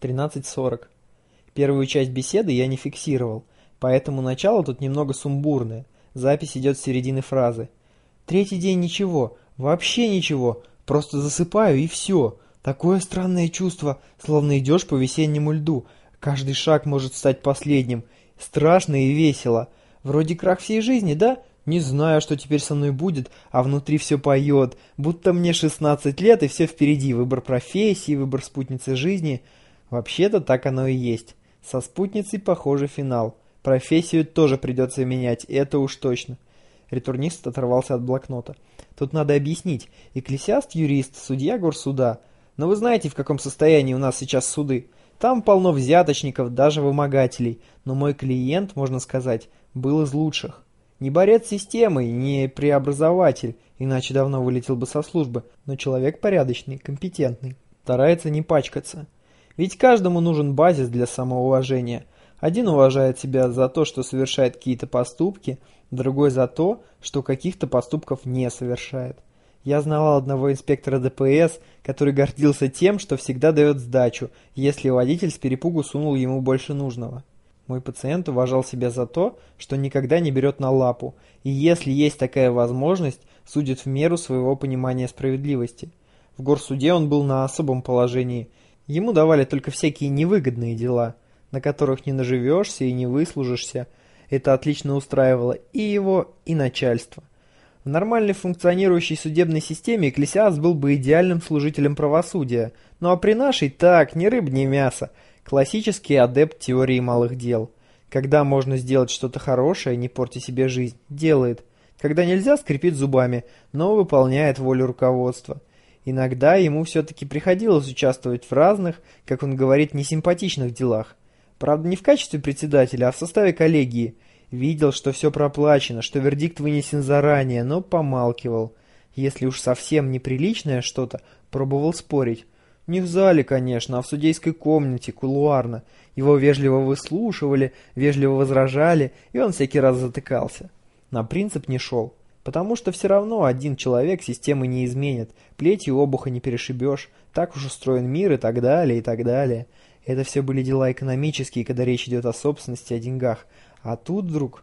13.40. Первую часть беседы я не фиксировал, поэтому начало тут немного сумбурное. Запись идет с середины фразы. Третий день ничего, вообще ничего, просто засыпаю и все. Такое странное чувство, словно идешь по весеннему льду. Каждый шаг может стать последним. Страшно и весело. Вроде крах всей жизни, да? Не знаю, что теперь со мной будет, а внутри все поет, будто мне 16 лет и все впереди. Выбор профессии, выбор спутницы жизни. Вообще-то так оно и есть. Со спутницей, похоже, финал. Профессию тоже придется менять, это уж точно. Ретурнист оторвался от блокнота. Тут надо объяснить. Экклесиаст – юрист, судья горсуда. Но вы знаете, в каком состоянии у нас сейчас суды. Там полно взяточников, даже вымогателей. Но мой клиент, можно сказать, был из лучших. Не борец системы, не преобразователь, иначе давно вылетел бы со службы, но человек порядочный, компетентный, старается не пачкаться. Ведь каждому нужен базис для самоуважения. Один уважает себя за то, что совершает какие-то поступки, другой за то, что каких-то поступков не совершает. Я знал одного инспектора ДПС, который гордился тем, что всегда дает сдачу, если водитель с перепугу сунул ему больше нужного. Мой пациент уважал себя за то, что никогда не берет на лапу, и если есть такая возможность, судит в меру своего понимания справедливости. В горсуде он был на особом положении. Ему давали только всякие невыгодные дела, на которых не наживешься и не выслужишься. Это отлично устраивало и его, и начальство. В нормальной функционирующей судебной системе Экклесиаст был бы идеальным служителем правосудия, ну а при нашей так, ни рыб, ни мясо – Классический адепт теории малых дел. Когда можно сделать что-то хорошее, не порти себе жизнь, делает. Когда нельзя, скрипит зубами, но выполняет волю руководства. Иногда ему все-таки приходилось участвовать в разных, как он говорит, несимпатичных делах. Правда, не в качестве председателя, а в составе коллегии. Видел, что все проплачено, что вердикт вынесен заранее, но помалкивал. Если уж совсем неприличное что-то, пробовал спорить. Не в зале, конечно, а в судейской комнате, кулуарно. Его вежливо выслушивали, вежливо возражали, и он всякий раз затыкался. На принцип не шел, потому что все равно один человек системы не изменит, плетью обуха не перешибешь, так уж устроен мир и так далее, и так далее. Это все были дела экономические, когда речь идет о собственности, о деньгах. А тут вдруг...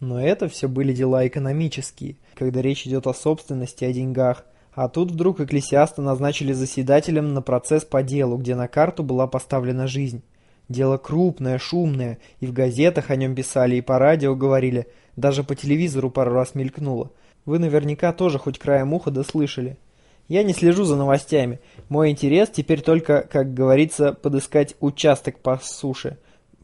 Но это все были дела экономические, когда речь идет о собственности, о деньгах. А тут вдруг экклесиаста назначили заседателем на процесс по делу, где на карту была поставлена жизнь. Дело крупное, шумное, и в газетах о нем писали, и по радио говорили, даже по телевизору пару раз мелькнуло. Вы наверняка тоже хоть краем уха дослышали. Я не слежу за новостями. Мой интерес теперь только, как говорится, подыскать участок по суше.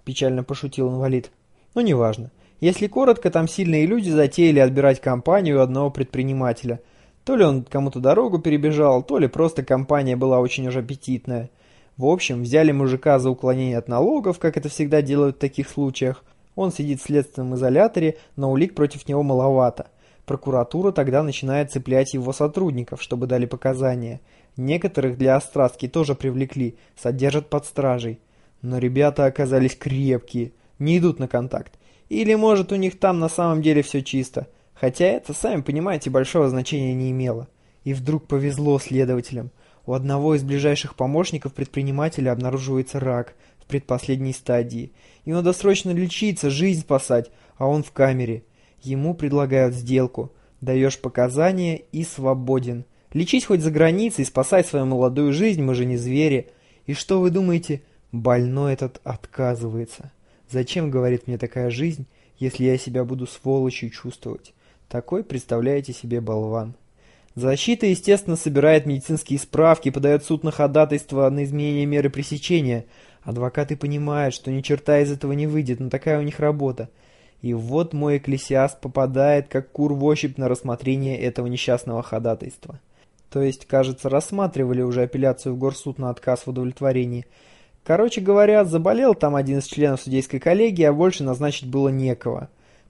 Печально пошутил инвалид. Ну, неважно. Если коротко, там сильные люди затеяли отбирать компанию одного предпринимателя – то ли он кому-то дорогу перебежал, то ли просто компания была очень уж аппетитная. В общем, взяли мужика за уклонение от налогов, как это всегда делают в таких случаях. Он сидит в следственном изоляторе, но улик против него маловато. Прокуратура тогда начинает цеплять его сотрудников, чтобы дали показания. Некоторых для острастки тоже привлекли, содержат под стражей. Но ребята оказались крепкие, не идут на контакт. Или может у них там на самом деле все чисто – Хотя это, сами понимаете, большого значения не имело. И вдруг повезло следователям. У одного из ближайших помощников предпринимателя обнаруживается рак в предпоследней стадии. И надо срочно лечиться, жизнь спасать, а он в камере. Ему предлагают сделку. Даешь показания и свободен. Лечись хоть за границей, спасай свою молодую жизнь, мы же не звери. И что вы думаете? Больной этот отказывается. Зачем, говорит мне, такая жизнь, если я себя буду сволочью чувствовать? Такой, представляете себе, болван. Защита, естественно, собирает медицинские справки, подает суд на ходатайство на изменение меры пресечения. Адвокаты понимают, что ни черта из этого не выйдет, но такая у них работа. И вот мой экклесиаст попадает, как кур в ощупь, на рассмотрение этого несчастного ходатайства. То есть, кажется, рассматривали уже апелляцию в горсуд на отказ в удовлетворении. Короче говоря, заболел там один из членов судейской коллегии, а больше назначить было некого.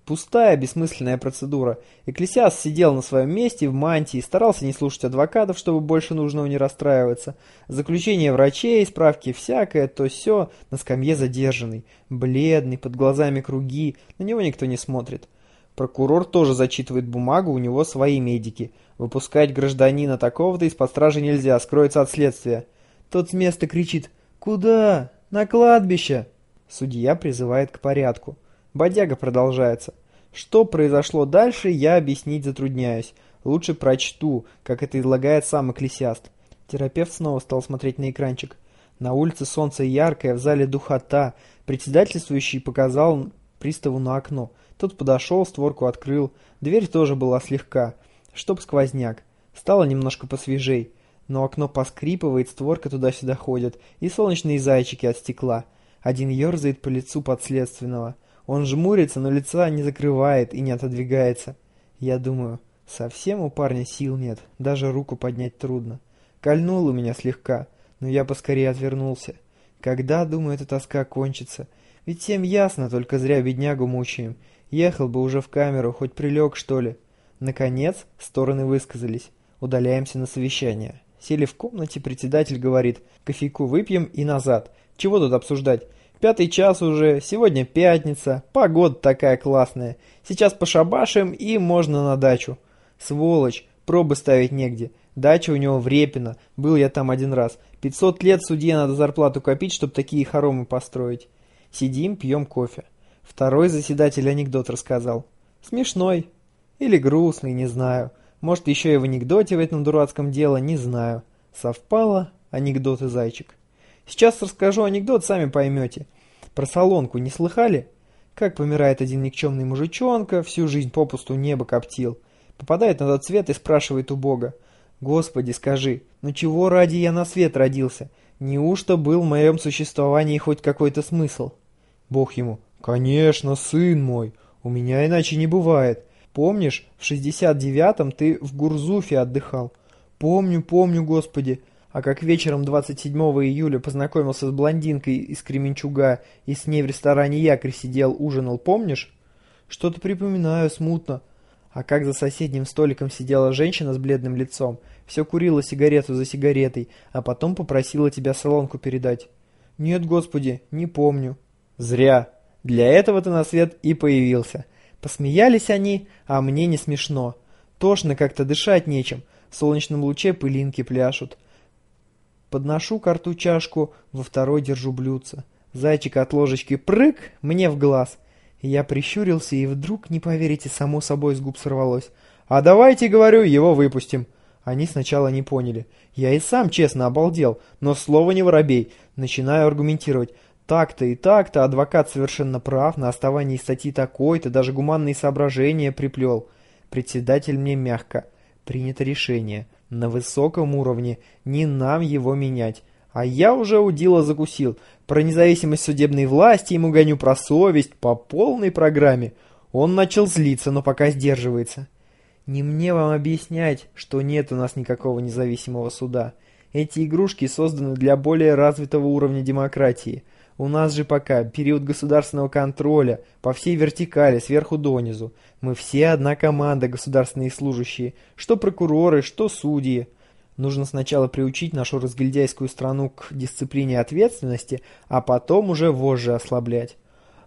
Пустая, бессмысленная процедура. Экклесиас сидел на своем месте в мантии, старался не слушать адвокатов, чтобы больше нужного не расстраиваться. Заключение врачей, справки всякое, то все на скамье задержанный. Бледный, под глазами круги, на него никто не смотрит. Прокурор тоже зачитывает бумагу, у него свои медики. Выпускать гражданина такого-то из-под стражи нельзя, скроется от следствия. Тот с места кричит «Куда? На кладбище!» Судья призывает к порядку. Бодяга продолжается. Что произошло дальше, я объяснить затрудняюсь. Лучше прочту, как это излагает сам экклесиаст. Терапевт снова стал смотреть на экранчик. На улице солнце яркое, в зале духота. Председательствующий показал приставу на окно. Тот подошел, створку открыл. Дверь тоже была слегка, чтоб сквозняк. Стало немножко посвежей. Но окно поскрипывает, створка туда-сюда ходит, и солнечные зайчики от стекла. Один ерзает по лицу подследственного. Он жмурится, но лица не закрывает и не отодвигается. Я думаю, совсем у парня сил нет, даже руку поднять трудно. Кольнул у меня слегка, но я поскорее отвернулся. Когда, думаю, эта тоска кончится? Ведь всем ясно, только зря беднягу мучаем. Ехал бы уже в камеру, хоть прилег, что ли. Наконец, стороны высказались. Удаляемся на совещание. Сели в комнате, председатель говорит, кофейку выпьем и назад. Чего тут обсуждать? Пятый час уже, сегодня пятница, погода такая классная. Сейчас пошабашим и можно на дачу. Сволочь, пробы ставить негде. Дача у него в Репино, был я там один раз. 500 лет судье надо зарплату копить, чтобы такие хоромы построить. Сидим, пьем кофе. Второй заседатель анекдот рассказал. Смешной. Или грустный, не знаю. Может, еще и в анекдоте в этом дурацком дело, не знаю. Совпало анекдот и зайчик. Сейчас расскажу анекдот, сами поймете. Про солонку не слыхали? Как помирает один никчемный мужичонка, всю жизнь попусту небо коптил. Попадает на тот свет и спрашивает у Бога. «Господи, скажи, ну чего ради я на свет родился? Неужто был в моем существовании хоть какой-то смысл?» Бог ему. «Конечно, сын мой, у меня иначе не бывает. Помнишь, в 69-м ты в Гурзуфе отдыхал?» «Помню, помню, Господи. А как вечером 27 июля познакомился с блондинкой из Кременчуга и с ней в ресторане Якорь сидел, ужинал, помнишь? Что-то припоминаю смутно. А как за соседним столиком сидела женщина с бледным лицом, все курила сигарету за сигаретой, а потом попросила тебя солонку передать. Нет, господи, не помню. Зря. Для этого ты на свет и появился. Посмеялись они, а мне не смешно. Тошно как-то дышать нечем. В солнечном луче пылинки пляшут. Подношу карту чашку, во второй держу блюдце. Зайчик от ложечки прыг мне в глаз. Я прищурился, и вдруг, не поверите, само собой с губ сорвалось. «А давайте, говорю, его выпустим». Они сначала не поняли. Я и сам честно обалдел, но слово не воробей. Начинаю аргументировать. Так-то и так-то, адвокат совершенно прав, на основании статьи такой-то, даже гуманные соображения приплел. Председатель мне мягко. Принято решение. На высоком уровне, не нам его менять. А я уже удила закусил. Про независимость судебной власти ему гоню про совесть по полной программе. Он начал злиться, но пока сдерживается. Не мне вам объяснять, что нет у нас никакого независимого суда. Эти игрушки созданы для более развитого уровня демократии. У нас же пока период государственного контроля по всей вертикали, сверху донизу. Мы все одна команда, государственные служащие, что прокуроры, что судьи. Нужно сначала приучить нашу разгильдяйскую страну к дисциплине ответственности, а потом уже вожжи ослаблять.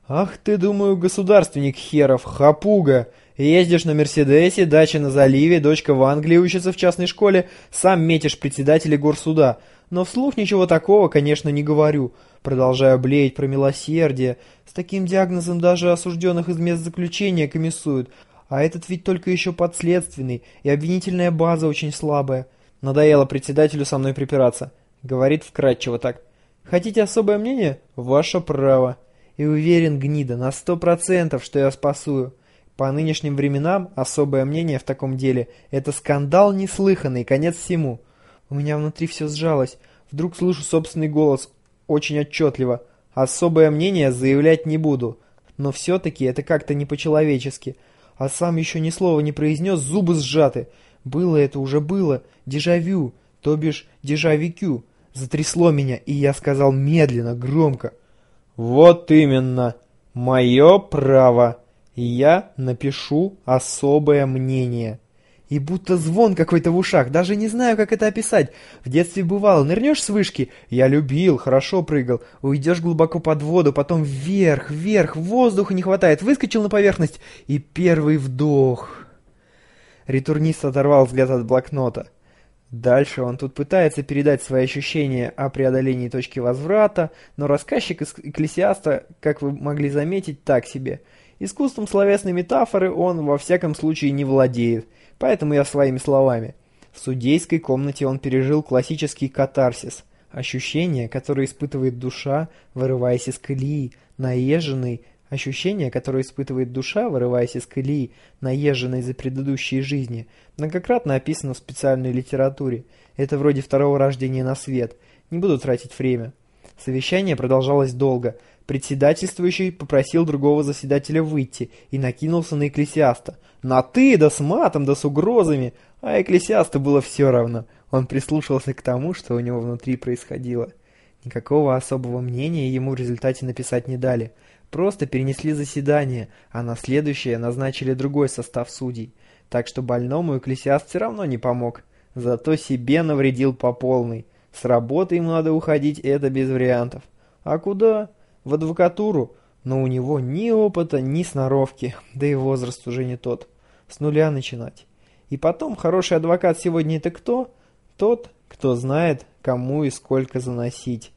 Ах ты, думаю, государственник херов, хапуга! Ездишь на Мерседесе, дача на заливе, дочка в Англии учится в частной школе, сам метишь председателя горсуда. Но вслух ничего такого, конечно, не говорю. Продолжаю блеять про милосердие. С таким диагнозом даже осужденных из мест заключения комиссуют. А этот ведь только еще подследственный, и обвинительная база очень слабая. Надоело председателю со мной припираться. Говорит вкратчиво так. Хотите особое мнение? Ваше право. И уверен, гнида, на сто процентов, что я спасую. По нынешним временам особое мнение в таком деле – это скандал неслыханный, конец всему. У меня внутри все сжалось. Вдруг слышу собственный голос, очень отчетливо. Особое мнение заявлять не буду. Но все-таки это как-то не по-человечески. А сам еще ни слова не произнес, зубы сжаты. Было это уже было. Дежавю, то бишь дежавикю. Затрясло меня, и я сказал медленно, громко. «Вот именно. Мое право» я напишу особое мнение. И будто звон какой-то в ушах, даже не знаю, как это описать. В детстве бывало, нырнешь с вышки, я любил, хорошо прыгал, уйдешь глубоко под воду, потом вверх, вверх, воздуха не хватает, выскочил на поверхность, и первый вдох. Ретурнист оторвал взгляд от блокнота. Дальше он тут пытается передать свои ощущения о преодолении точки возврата, но рассказчик Экклесиаста, как вы могли заметить, так себе. Искусством словесной метафоры он во всяком случае не владеет, поэтому я своими словами. В судейской комнате он пережил классический катарсис, ощущение, которое испытывает душа, вырываясь из колеи, наезженный, Ощущение, которое испытывает душа, вырываясь из колеи, наезженной за предыдущие жизни, многократно описано в специальной литературе. Это вроде второго рождения на свет. Не буду тратить время. Совещание продолжалось долго. Председательствующий попросил другого заседателя выйти и накинулся на экклесиаста. На «ты», да с матом, да с угрозами. А экклесиасту было все равно. Он прислушался к тому, что у него внутри происходило. Никакого особого мнения ему в результате написать не дали. Просто перенесли заседание, а на следующее назначили другой состав судей. Так что больному экклесиаст все равно не помог. Зато себе навредил по полной. С работы ему надо уходить, это без вариантов. А куда? В адвокатуру. Но у него ни опыта, ни сноровки, да и возраст уже не тот. С нуля начинать. И потом, хороший адвокат сегодня это кто? Тот, кто знает, кому и сколько заносить.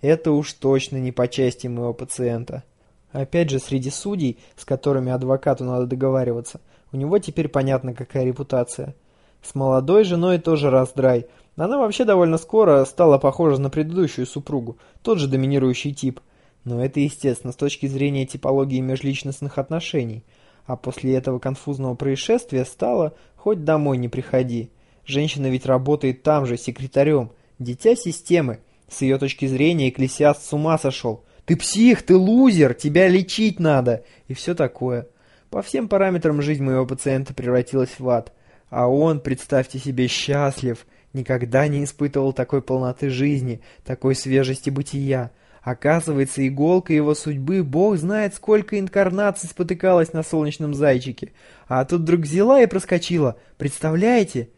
Это уж точно не по части моего пациента. Опять же, среди судей, с которыми адвокату надо договариваться, у него теперь понятно, какая репутация. С молодой женой тоже раздрай. Она вообще довольно скоро стала похожа на предыдущую супругу, тот же доминирующий тип. Но это естественно с точки зрения типологии межличностных отношений. А после этого конфузного происшествия стало «хоть домой не приходи». Женщина ведь работает там же, секретарем. Дитя системы. С ее точки зрения экклесиаст с ума сошел. Ты псих, ты лузер, тебя лечить надо. И все такое. По всем параметрам жизнь моего пациента превратилась в ад. А он, представьте себе, счастлив. Никогда не испытывал такой полноты жизни, такой свежести бытия. Оказывается, иголка его судьбы, бог знает, сколько инкарнаций спотыкалась на солнечном зайчике. А тут вдруг взяла и проскочила. Представляете?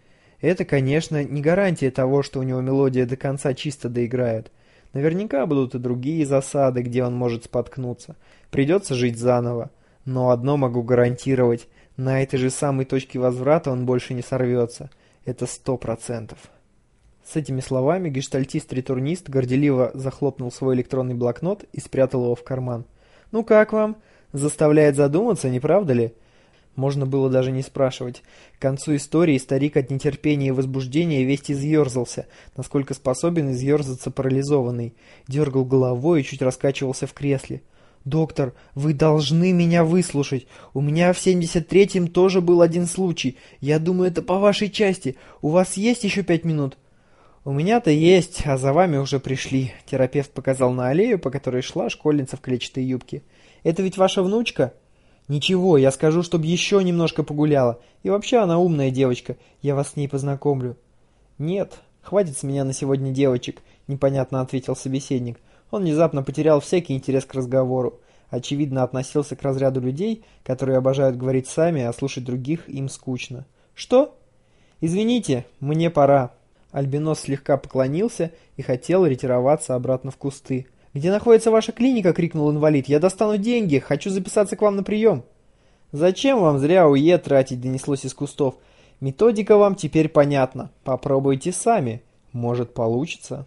Это, конечно, не гарантия того, что у него мелодия до конца чисто доиграет. Наверняка будут и другие засады, где он может споткнуться. Придется жить заново. Но одно могу гарантировать. На этой же самой точке возврата он больше не сорвется. Это сто процентов. С этими словами гештальтист-ретурнист горделиво захлопнул свой электронный блокнот и спрятал его в карман. «Ну как вам? Заставляет задуматься, не правда ли?» Можно было даже не спрашивать. К концу истории старик от нетерпения и возбуждения весь изъерзался, насколько способен изъерзаться парализованный. Дергал головой и чуть раскачивался в кресле. «Доктор, вы должны меня выслушать. У меня в 73-м тоже был один случай. Я думаю, это по вашей части. У вас есть еще пять минут?» «У меня-то есть, а за вами уже пришли», — терапевт показал на аллею, по которой шла школьница в клетчатой юбке. «Это ведь ваша внучка?» «Ничего, я скажу, чтобы еще немножко погуляла. И вообще она умная девочка, я вас с ней познакомлю». «Нет, хватит с меня на сегодня девочек», — непонятно ответил собеседник. Он внезапно потерял всякий интерес к разговору. Очевидно, относился к разряду людей, которые обожают говорить сами, а слушать других им скучно. «Что?» «Извините, мне пора». Альбинос слегка поклонился и хотел ретироваться обратно в кусты. «Где находится ваша клиника?» — крикнул инвалид. «Я достану деньги, хочу записаться к вам на прием». «Зачем вам зря УЕ тратить?» — донеслось из кустов. «Методика вам теперь понятна. Попробуйте сами. Может, получится».